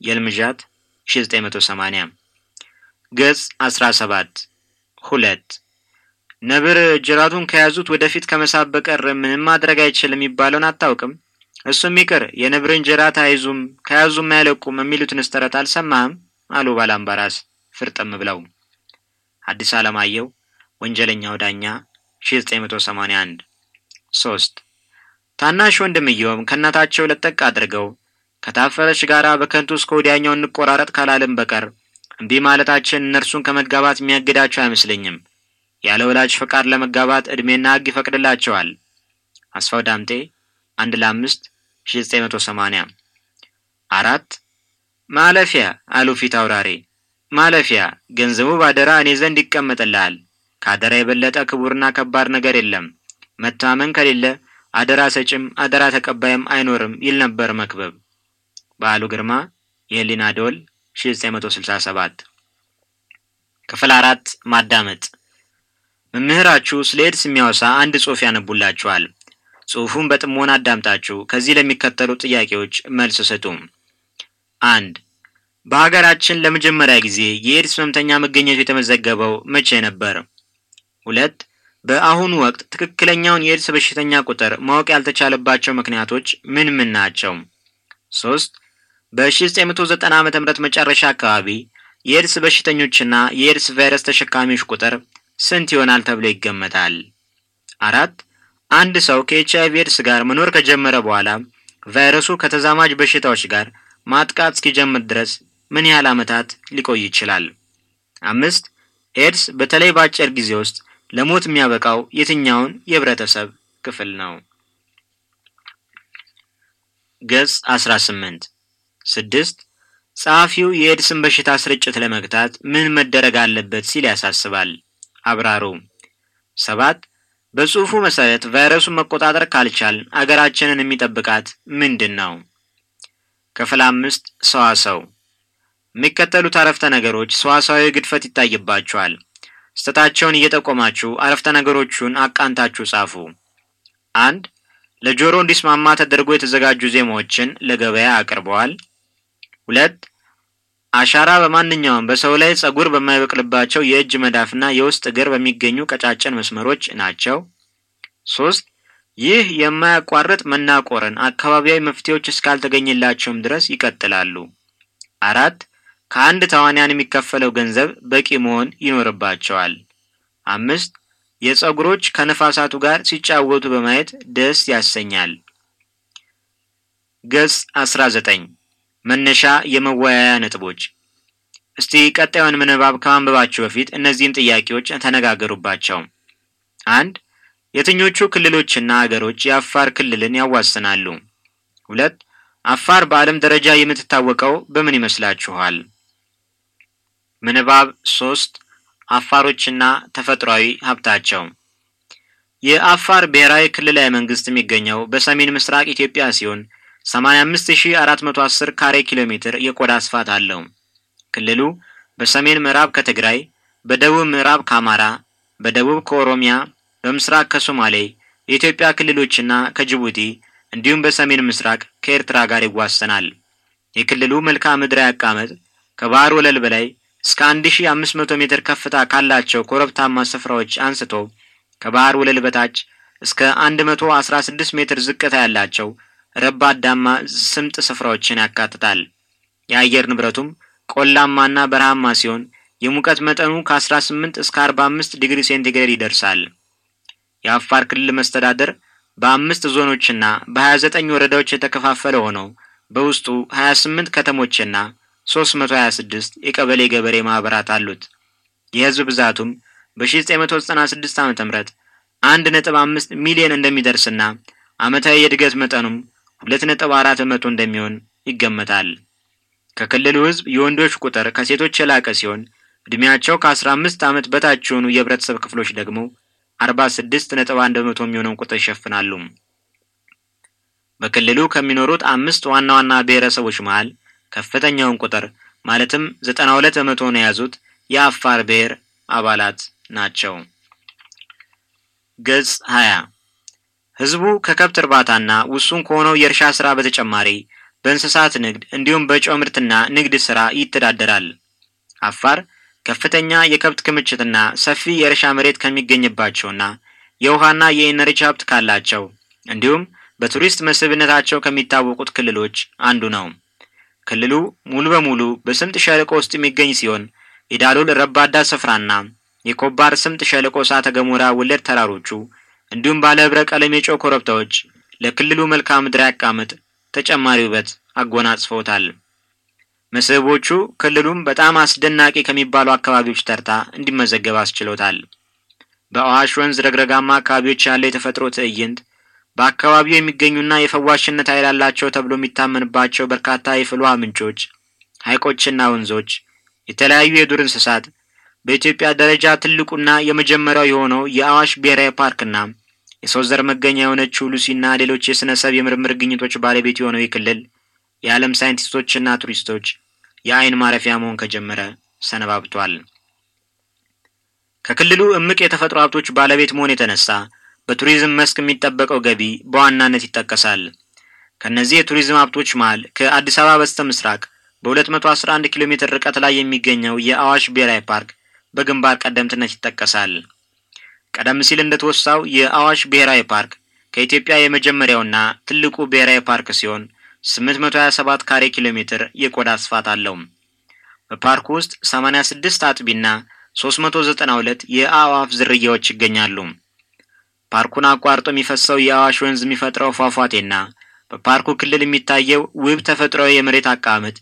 የልምዣት 1980 ገጽ 17 ሁለት ነብር ጅራቱን ከያዙት ወደፊት ከመሳብ በቀር ምንም ማድረግ አይችልም የሚባለውን አታውቅም? እሱም ይቅር የነብርን ጅራት አይዙም ከያዙም አይለቁም የሚሉትንስ ተረት አልሰማህም? አሉ ባላምባራስ ፍርጥም ብለው። ሐዲስ ዓለማየሁ ወንጀለኛው ዳኛ 1981 ሶስት ታናሽ ወንድምየውም ከእናታቸው ለጠቅ አድርገው ከታፈረች ጋራ በከንቱ እስከ ወዲያኛው እንቆራረጥ ካላልን በቀር እምቢ ማለታችን እነርሱን ከመጋባት የሚያግዳቸው አይመስለኝም። ያለ ወላጅ ፈቃድ ለመጋባት ዕድሜና ሕግ ይፈቅድላቸዋል። አስፋው ዳምጤ አንድ ለአምስት ሺ ዘጠኝ መቶ ሰማንያ አራት ማለፊያ አሉ ፊት አውራሪ ማለፊያ ገንዘቡ ባደራ እኔ ዘንድ ይቀመጥልሃል። ከአደራ የበለጠ ክቡርና ከባድ ነገር የለም። መታመን ከሌለ አደራ ሰጭም አደራ ተቀባይም አይኖርም ይል ነበር መክበብ። በዓሉ ግርማ የህሊና ደወል 1967 ክፍል አራት ማዳመጥ መምህራችሁ ስለ ኤድስ የሚያወሳ አንድ ጽሑፍ ያነቡላችኋል። ጽሑፉን በጥሞና አዳምጣችሁ ከዚህ ለሚከተሉ ጥያቄዎች መልስ ስጡ። አንድ በሀገራችን ለመጀመሪያ ጊዜ የኤድስ ህመምተኛ መገኘቱ የተመዘገበው መቼ ነበር? ሁለት በአሁኑ ወቅት ትክክለኛውን የኤድስ በሽተኛ ቁጥር ማወቅ ያልተቻለባቸው ምክንያቶች ምን ምን ናቸው? ሶስት በ1990 ዓ ም መጨረሻ አካባቢ የኤድስ በሽተኞችና የኤድስ ቫይረስ ተሸካሚዎች ቁጥር ስንት ይሆናል ተብሎ ይገመታል? አራት አንድ ሰው ከኤች አይቪ ኤድስ ጋር መኖር ከጀመረ በኋላ ቫይረሱ ከተዛማጅ በሽታዎች ጋር ማጥቃት እስኪጀምር ድረስ ምን ያህል ዓመታት ሊቆይ ይችላል? አምስት ኤድስ በተለይ በአጭር ጊዜ ውስጥ ለሞት የሚያበቃው የትኛውን የህብረተሰብ ክፍል ነው? ገጽ 18 ስድስት ጸሐፊው የኤድስን በሽታ ስርጭት ለመግታት ምን መደረግ አለበት ሲል ያሳስባል። አብራሩ። ሰባት በጽሑፉ መሰረት ቫይረሱን መቆጣጠር ካልቻል አገራችንን የሚጠብቃት ምንድን ነው? ክፍል አምስት ሰዋሰው የሚከተሉት አረፍተ ነገሮች ሰዋሰዋዊ ግድፈት ይታይባቸዋል። ስህተታቸውን እየጠቆማችሁ አረፍተ ነገሮቹን አቃንታችሁ ጻፉ። አንድ ለጆሮ እንዲስማማ ተደርጎ የተዘጋጁ ዜማዎችን ለገበያ አቅርበዋል። ሁለት አሻራ በማንኛውም በሰው ላይ ጸጉር በማይበቅልባቸው የእጅ መዳፍና የውስጥ እግር በሚገኙ ቀጫጭን መስመሮች ናቸው። ሶስት ይህ የማያቋርጥ መናቆርን አካባቢያዊ መፍትሄዎች እስካልተገኘላቸውም ድረስ ይቀጥላሉ። አራት ከአንድ ተዋንያን የሚከፈለው ገንዘብ በቂ መሆን ይኖርባቸዋል። አምስት የጸጉሮች ከነፋሳቱ ጋር ሲጫወቱ በማየት ደስ ያሰኛል። ገጽ 19 መነሻ የመወያያ ነጥቦች። እስቲ ቀጣዩን ምንባብ ከማንበባችሁ በፊት እነዚህን ጥያቄዎች ተነጋገሩባቸው። አንድ የትኞቹ ክልሎችና አገሮች የአፋር ክልልን ያዋስናሉ? ሁለት አፋር በዓለም ደረጃ የምትታወቀው በምን ይመስላችኋል? ምንባብ ሶስት አፋሮችና ተፈጥሯዊ ሀብታቸው። የአፋር ብሔራዊ ክልላዊ መንግስት የሚገኘው በሰሜን ምስራቅ ኢትዮጵያ ሲሆን 85410 ካሬ ኪሎ ሜትር የቆዳ ስፋት አለው። ክልሉ በሰሜን ምዕራብ ከትግራይ፣ በደቡብ ምዕራብ ከአማራ፣ በደቡብ ከኦሮሚያ፣ በምስራቅ ከሶማሌ፣ የኢትዮጵያ ክልሎችና ከጅቡቲ እንዲሁም በሰሜን ምስራቅ ከኤርትራ ጋር ይዋሰናል። የክልሉ መልክዓ ምድራዊ አቀማመጥ ከባህር ወለል በላይ እስከ 1500 ሜትር ከፍታ ካላቸው ኮረብታማ ስፍራዎች አንስቶ ከባህር ወለል በታች እስከ 116 ሜትር ዝቅታ ያላቸው ረባዳማ ስምጥ ስፍራዎችን ያካትታል። የአየር ንብረቱም ቆላማና በረሃማ ሲሆን የሙቀት መጠኑ ከ18 እስከ 45 ዲግሪ ሴንቲግሬድ ይደርሳል። የአፋር ክልል መስተዳደር በአምስት ዞኖችና በ29 ወረዳዎች የተከፋፈለ ሆነው በውስጡ 28 ከተሞችና 326 የቀበሌ ገበሬ ማህበራት አሉት። የህዝብ ብዛቱም በ1996 ዓ ም 1.5 ሚሊዮን እንደሚደርስና ዓመታዊ የእድገት መጠኑም 2.4 በመቶ እንደሚሆን ይገመታል። ከክልሉ ህዝብ የወንዶች ቁጥር ከሴቶች የላቀ ሲሆን ዕድሜያቸው ከ15 ዓመት በታች የሆኑ የህብረተሰብ ክፍሎች ደግሞ 46.1 በመቶ የሚሆነውን ቁጥር ይሸፍናሉ። በክልሉ ከሚኖሩት አምስት ዋና ዋና ብሔረሰቦች መሃል ከፍተኛውን ቁጥር ማለትም 92 በመቶውን የያዙት የአፋር ብሔር አባላት ናቸው። ገጽ 20 ህዝቡ ከከብት እርባታና ውሱን ከሆነው የእርሻ ስራ በተጨማሪ በእንስሳት ንግድ እንዲሁም በጨው ምርትና ንግድ ሥራ ይተዳደራል። አፋር ከፍተኛ የከብት ክምችትና ሰፊ የእርሻ መሬት ከሚገኝባቸውና የውሃና የኢነርጂ ሀብት ካላቸው እንዲሁም በቱሪስት መስህብነታቸው ከሚታወቁት ክልሎች አንዱ ነው። ክልሉ ሙሉ በሙሉ በስምጥ ሸለቆ ውስጥ የሚገኝ ሲሆን የዳሎል ረባዳ ስፍራና የኮባር ስምጥ ሸለቆ እሳተ ገሞራ ወለድ ተራሮቹ እንዲሁም ባለ ህብረ ቀለም የጨው ኮረብታዎች ለክልሉ መልክዓ ምድራዊ አቀማመጥ ተጨማሪ ውበት አጎናጽፈውታል። መስህቦቹ ክልሉም በጣም አስደናቂ ከሚባሉ አካባቢዎች ተርታ እንዲመዘገብ አስችሎታል። በአዋሽ ወንዝ ረግረጋማ አካባቢዎች ያለው የተፈጥሮ ትዕይንት በአካባቢው የሚገኙና የፈዋሽነት ኃይል አላቸው ተብሎ የሚታመንባቸው በርካታ የፍል ውሃ ምንጮች፣ ሐይቆችና ወንዞች፣ የተለያዩ የዱር እንስሳት፣ በኢትዮጵያ ደረጃ ትልቁና የመጀመሪያው የሆነው የአዋሽ ብሔራዊ ፓርክና የሰው ዘር መገኛ የሆነችው ሉሲና ሌሎች የሥነ ሰብ የምርምር ግኝቶች ባለቤት የሆነው ይህ ክልል የዓለም ሳይንቲስቶችና ቱሪስቶች የአይን ማረፊያ መሆን ከጀመረ ሰነባብቷል። ከክልሉ እምቅ የተፈጥሮ ሀብቶች ባለቤት መሆን የተነሳ በቱሪዝም መስክ የሚጠበቀው ገቢ በዋናነት ይጠቀሳል። ከእነዚህ የቱሪዝም ሀብቶች መሃል ከአዲስ አበባ በስተ ምስራቅ በ211 ኪሎ ሜትር ርቀት ላይ የሚገኘው የአዋሽ ብሔራዊ ፓርክ በግንባር ቀደምትነት ይጠቀሳል። ቀደም ሲል እንደተወሳው የአዋሽ ብሔራዊ ፓርክ ከኢትዮጵያ የመጀመሪያውና ትልቁ ብሔራዊ ፓርክ ሲሆን 827 ካሬ ኪሎ ሜትር የቆዳ ስፋት አለው። በፓርኩ ውስጥ 86 አጥቢና 392 የአዕዋፍ ዝርያዎች ይገኛሉ። ፓርኩን አቋርጦ የሚፈሰው የአዋሽ ወንዝ የሚፈጥረው ፏፏቴና በፓርኩ ክልል የሚታየው ውብ ተፈጥሯዊ የመሬት አቀማመጥ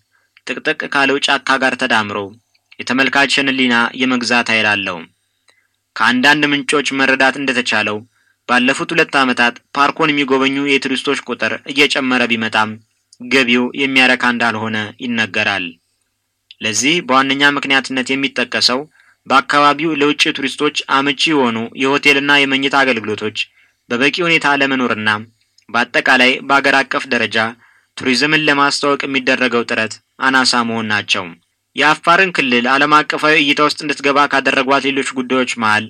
ጥቅጥቅ ካለው ጫካ ጋር ተዳምሮ የተመልካችን ሕሊና የመግዛት ኃይል አለው። ከአንዳንድ ምንጮች መረዳት እንደተቻለው ባለፉት ሁለት ዓመታት ፓርኩን የሚጎበኙ የቱሪስቶች ቁጥር እየጨመረ ቢመጣም ገቢው የሚያረካ እንዳልሆነ ይነገራል። ለዚህ በዋነኛ ምክንያትነት የሚጠቀሰው በአካባቢው ለውጭ ቱሪስቶች አመቺ የሆኑ የሆቴልና የመኝታ አገልግሎቶች በበቂ ሁኔታ ለመኖርና በአጠቃላይ በአገር አቀፍ ደረጃ ቱሪዝምን ለማስተዋወቅ የሚደረገው ጥረት አናሳ መሆን ናቸው። የአፋርን ክልል ዓለም አቀፋዊ እይታ ውስጥ እንድትገባ ካደረጓት ሌሎች ጉዳዮች መሃል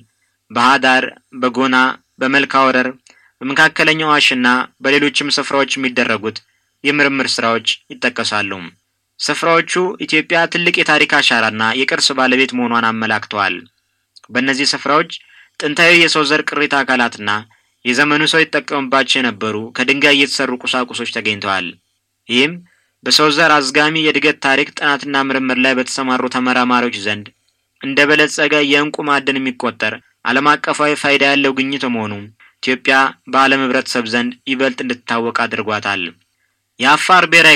በሃዳር፣ በጎና፣ በመልካ ወረር፣ በመካከለኛው አዋሽና በሌሎችም ስፍራዎች የሚደረጉት የምርምር ስራዎች ይጠቀሳሉ። ስፍራዎቹ ኢትዮጵያ ትልቅ የታሪክ አሻራና የቅርስ ባለቤት መሆኗን አመላክተዋል። በእነዚህ ስፍራዎች ጥንታዊ የሰው ዘር ቅሪተ አካላትና የዘመኑ ሰው ይጠቀሙባቸው የነበሩ ከድንጋይ የተሰሩ ቁሳቁሶች ተገኝተዋል። ይህም በሰው ዘር አዝጋሚ የእድገት ታሪክ ጥናትና ምርምር ላይ በተሰማሩ ተመራማሪዎች ዘንድ እንደ በለጸገ የእንቁ ማዕድን የሚቆጠር ዓለም አቀፋዊ ፋይዳ ያለው ግኝት መሆኑ ኢትዮጵያ በዓለም ሕብረተሰብ ዘንድ ይበልጥ እንድትታወቅ አድርጓታል። የአፋር ብሔራዊ